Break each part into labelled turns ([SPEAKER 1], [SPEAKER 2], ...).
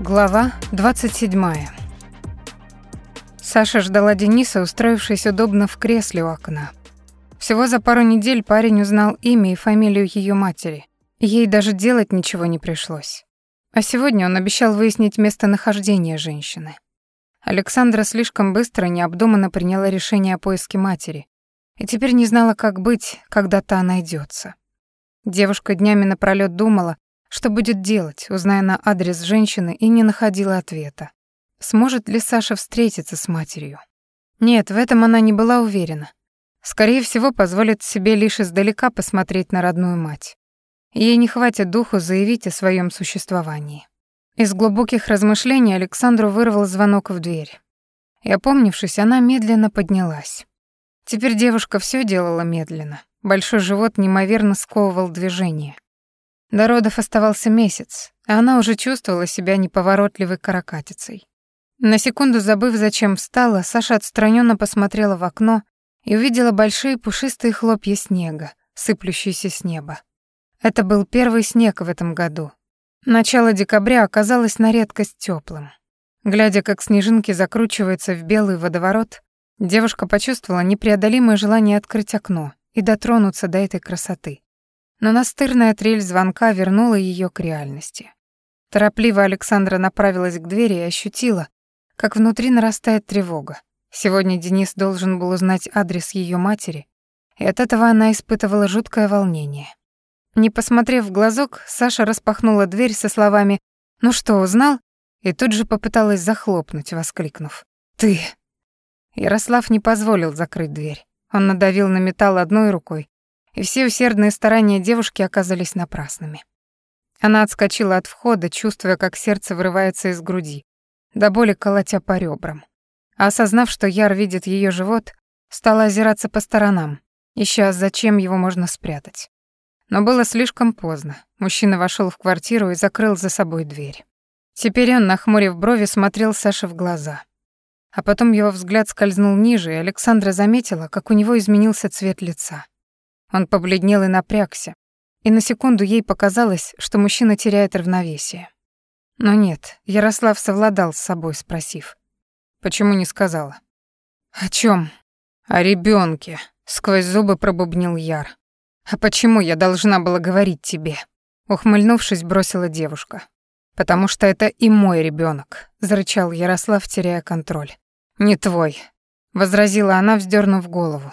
[SPEAKER 1] Глава 27. Саша ждала Дениса, устроившись удобно в кресле у окна. Всего за пару недель парень узнал имя и фамилию ее матери. Ей даже делать ничего не пришлось. А сегодня он обещал выяснить местонахождение женщины. Александра слишком быстро и необдуманно приняла решение о поиске матери и теперь не знала, как быть, когда та найдется. Девушка днями напролёт думала, что будет делать, узная на адрес женщины, и не находила ответа. Сможет ли Саша встретиться с матерью? Нет, в этом она не была уверена. Скорее всего, позволит себе лишь издалека посмотреть на родную мать. Ей не хватит духу заявить о своем существовании. Из глубоких размышлений Александру вырвал звонок в дверь. И опомнившись, она медленно поднялась. Теперь девушка все делала медленно. Большой живот неимоверно сковывал движение. До родов оставался месяц, а она уже чувствовала себя неповоротливой каракатицей. На секунду забыв, зачем встала, Саша отстраненно посмотрела в окно и увидела большие пушистые хлопья снега, сыплющиеся с неба. Это был первый снег в этом году. Начало декабря оказалось на редкость теплым. Глядя, как снежинки закручиваются в белый водоворот, девушка почувствовала непреодолимое желание открыть окно и дотронуться до этой красоты но настырная трель звонка вернула ее к реальности. Торопливо Александра направилась к двери и ощутила, как внутри нарастает тревога. Сегодня Денис должен был узнать адрес ее матери, и от этого она испытывала жуткое волнение. Не посмотрев в глазок, Саша распахнула дверь со словами «Ну что, узнал?» и тут же попыталась захлопнуть, воскликнув «Ты!». Ярослав не позволил закрыть дверь. Он надавил на металл одной рукой, и все усердные старания девушки оказались напрасными. Она отскочила от входа, чувствуя, как сердце вырывается из груди, до боли колотя по ребрам. А осознав, что Яр видит ее живот, стала озираться по сторонам, ища, зачем его можно спрятать. Но было слишком поздно. Мужчина вошел в квартиру и закрыл за собой дверь. Теперь он, нахмурив брови, смотрел Саше в глаза. А потом его взгляд скользнул ниже, и Александра заметила, как у него изменился цвет лица. Он побледнел и напрягся, и на секунду ей показалось, что мужчина теряет равновесие. Но нет, Ярослав совладал с собой, спросив. «Почему не сказала?» «О чем? «О ребенке. сквозь зубы пробубнил Яр. «А почему я должна была говорить тебе?» Ухмыльнувшись, бросила девушка. «Потому что это и мой ребенок, зарычал Ярослав, теряя контроль. «Не твой», — возразила она, вздернув голову.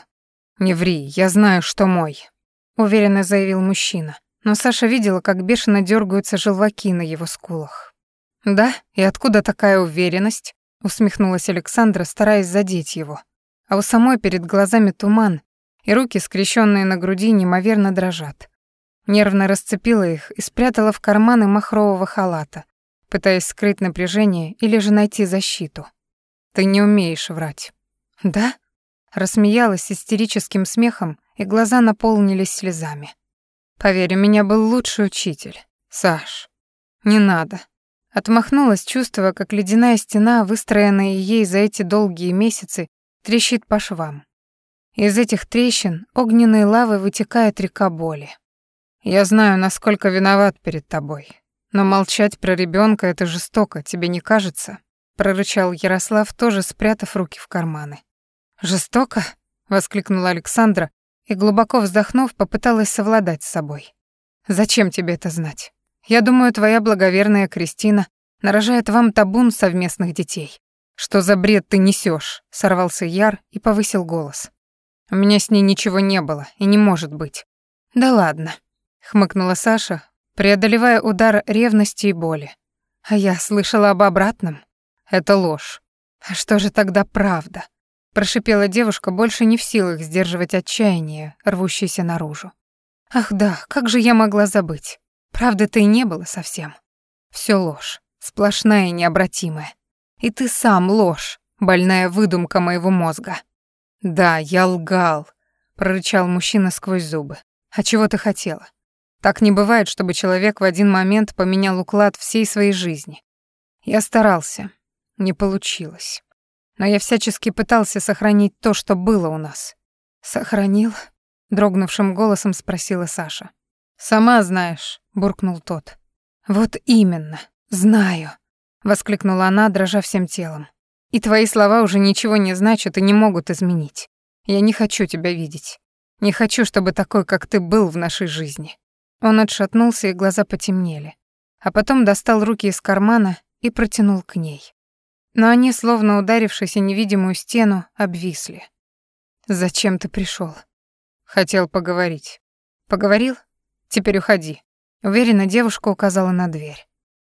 [SPEAKER 1] «Не ври, я знаю, что мой», — уверенно заявил мужчина. Но Саша видела, как бешено дергаются желваки на его скулах. «Да? И откуда такая уверенность?» — усмехнулась Александра, стараясь задеть его. А у самой перед глазами туман, и руки, скрещенные на груди, неимоверно дрожат. Нервно расцепила их и спрятала в карманы махрового халата, пытаясь скрыть напряжение или же найти защиту. «Ты не умеешь врать». «Да?» Рассмеялась истерическим смехом, и глаза наполнились слезами. «Поверь, у меня был лучший учитель. Саш, не надо». Отмахнулась, чувствуя, как ледяная стена, выстроенная ей за эти долгие месяцы, трещит по швам. Из этих трещин огненной лавы вытекает река боли. Я знаю, насколько виноват перед тобой. Но молчать про ребенка это жестоко, тебе не кажется? прорычал Ярослав, тоже спрятав руки в карманы. «Жестоко?» — воскликнула Александра и, глубоко вздохнув, попыталась совладать с собой. «Зачем тебе это знать? Я думаю, твоя благоверная Кристина нарожает вам табун совместных детей. Что за бред ты несешь? сорвался Яр и повысил голос. «У меня с ней ничего не было и не может быть». «Да ладно», — хмыкнула Саша, преодолевая удар ревности и боли. «А я слышала об обратном. Это ложь. А что же тогда правда?» Прошипела девушка, больше не в силах сдерживать отчаяние, рвущееся наружу. Ах да, как же я могла забыть? Правды-то и не было совсем. Всё ложь, сплошная и необратимая. И ты сам ложь, больная выдумка моего мозга. Да, я лгал, прорычал мужчина сквозь зубы. А чего ты хотела? Так не бывает, чтобы человек в один момент поменял уклад всей своей жизни. Я старался. Не получилось но я всячески пытался сохранить то, что было у нас. Сохранил? дрогнувшим голосом спросила Саша. Сама знаешь, буркнул тот. Вот именно, знаю, воскликнула она, дрожа всем телом. И твои слова уже ничего не значат и не могут изменить. Я не хочу тебя видеть. Не хочу, чтобы такой, как ты, был в нашей жизни. Он отшатнулся, и глаза потемнели. А потом достал руки из кармана и протянул к ней. Но они, словно ударившись о невидимую стену, обвисли. «Зачем ты пришел? «Хотел поговорить». «Поговорил? Теперь уходи». Уверенно девушка указала на дверь.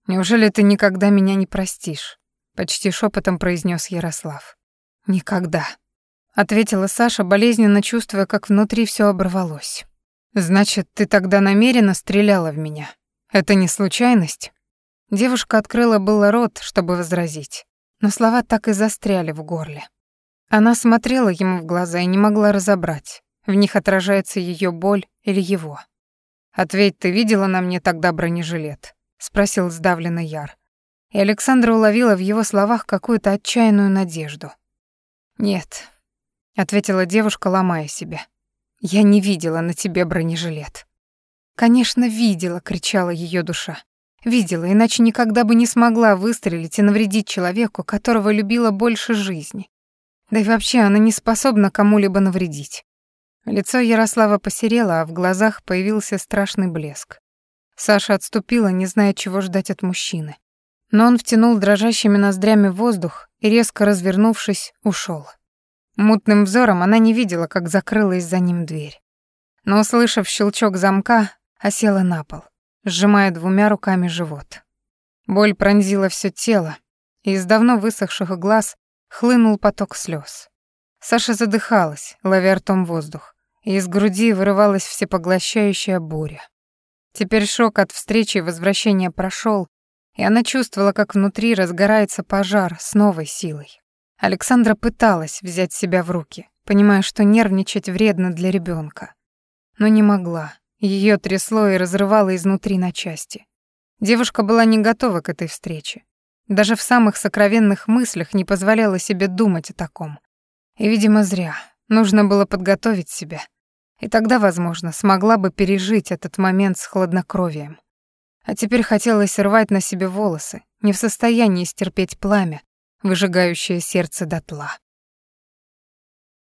[SPEAKER 1] «Неужели ты никогда меня не простишь?» Почти шепотом произнес Ярослав. «Никогда», — ответила Саша, болезненно чувствуя, как внутри все оборвалось. «Значит, ты тогда намеренно стреляла в меня? Это не случайность?» Девушка открыла было рот, чтобы возразить, но слова так и застряли в горле. Она смотрела ему в глаза и не могла разобрать, в них отражается ее боль или его. «Ответь, ты видела на мне тогда бронежилет?» — спросил сдавленный Яр. И Александра уловила в его словах какую-то отчаянную надежду. «Нет», — ответила девушка, ломая себя. «Я не видела на тебе бронежилет». «Конечно, видела», — кричала ее душа. «Видела, иначе никогда бы не смогла выстрелить и навредить человеку, которого любила больше жизни. Да и вообще она не способна кому-либо навредить. Лицо Ярослава посерело, а в глазах появился страшный блеск. Саша отступила, не зная, чего ждать от мужчины. Но он втянул дрожащими ноздрями воздух и, резко развернувшись, ушел. Мутным взором она не видела, как закрылась за ним дверь. Но, услышав щелчок замка, осела на пол, сжимая двумя руками живот. Боль пронзила все тело, и из давно высохших глаз хлынул поток слез. Саша задыхалась, ловя ртом воздух, и из груди вырывалась всепоглощающая буря. Теперь шок от встречи и возвращения прошел, и она чувствовала, как внутри разгорается пожар с новой силой. Александра пыталась взять себя в руки, понимая, что нервничать вредно для ребенка, но не могла. Ее трясло и разрывало изнутри на части. Девушка была не готова к этой встрече. Даже в самых сокровенных мыслях не позволяла себе думать о таком. И, видимо, зря. Нужно было подготовить себя. И тогда, возможно, смогла бы пережить этот момент с хладнокровием. А теперь хотелось рвать на себе волосы, не в состоянии стерпеть пламя, выжигающее сердце дотла.